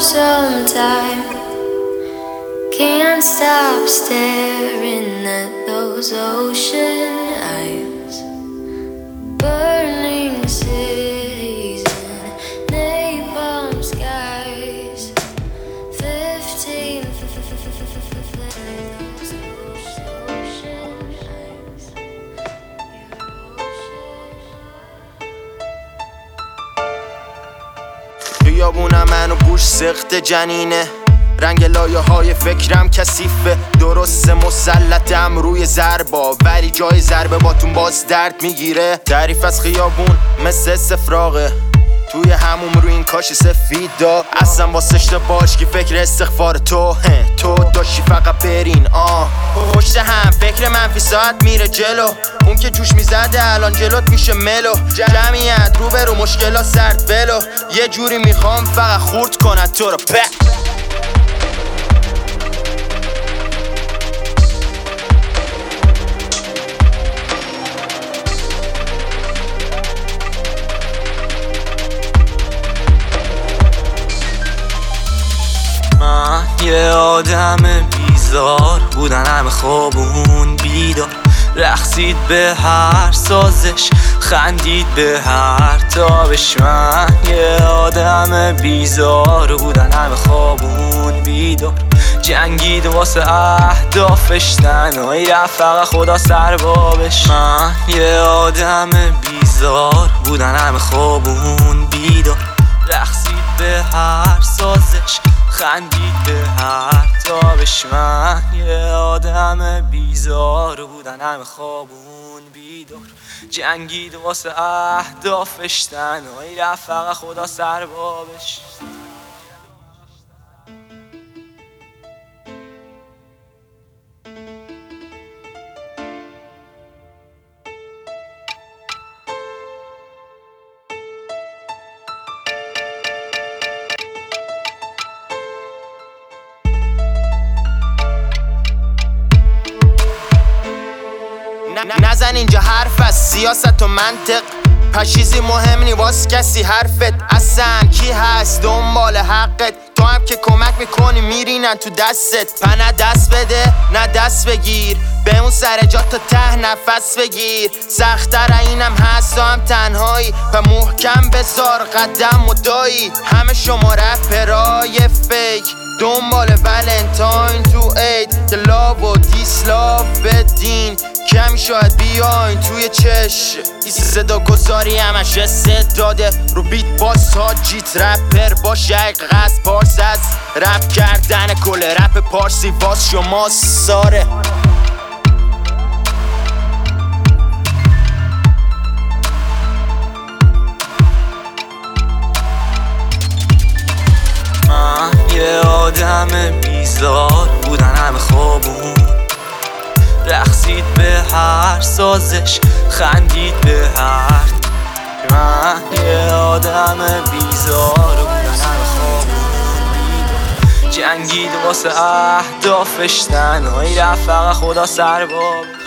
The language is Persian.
sometime. Can't stop staring at those ocean خیابونم منو بوش سخت جنینه. رنگ لایه های فکرم کثیفه. درست مسلطم روی ضربا ولی جای ضربه باتون باز درد می‌گیره. تعریف از خیابون مثل سفراغه. توی هموم روی این کاش سفیدا. اصلا واسه باش که فکر استغفار تو. تو داشتی فقط برین. آه. پشت هم فکر منفی ساعت میره جلو. اون که جوش می‌زده الان جلوت میشه ملو. جمعیت رو به رو مشکلات سرد بلو. یه جوری می‌خوام فقط خورد کنن تو رو. په یه آدم بیزار بودن همه خوابون بیدار. رقصید به هر سازش خندید به هر تابش. من یه آدم بیزار بودن همه خوابون بیدار. جنگید واسه اهدافش تنهایی رفت فقط خدا سربابش من یه آدم بیزار بودن همه خوابون بیدار. رقصید به هر سازش خندید به هر تابش. من یه آدم بیزار بودن همه خوابون بیدار. جنگید واسه اهدافش تنهایی رفت فقط خدا سربابش نزن. اینجا حرف از سیاست و منطق. پشیزی مهم نی واس کسی حرفت. اصلا کی هست؟ دنبال حقت. تو هم که کمک می‌کنی میرینن تو دستت. پنه دست بده نه دست بگیر. به اون سر جا تا ته نفس بگیر. سختتر اینم هست و هم تنهایی. و محکم بذار قدم و دایی. همه شما رپرای فیک. دنبال ولنتاین تو اید لاو و دیسلاف بدین. کمی شاید بیاین توی چش. این صدا گذاری همش استعداده رو بیت باس ها جیت رپر باشه اگه قصد پارس از رپ کردن کل رپ پارسی. واس شما ساره. آدم بیزار بودن همه خوابون رقصید به هر سازش خندید به هر من یه آدم بیزار بودن همه خوابون. جنگید واسه اهدافش تنهایی رفت فقط خدا سرباب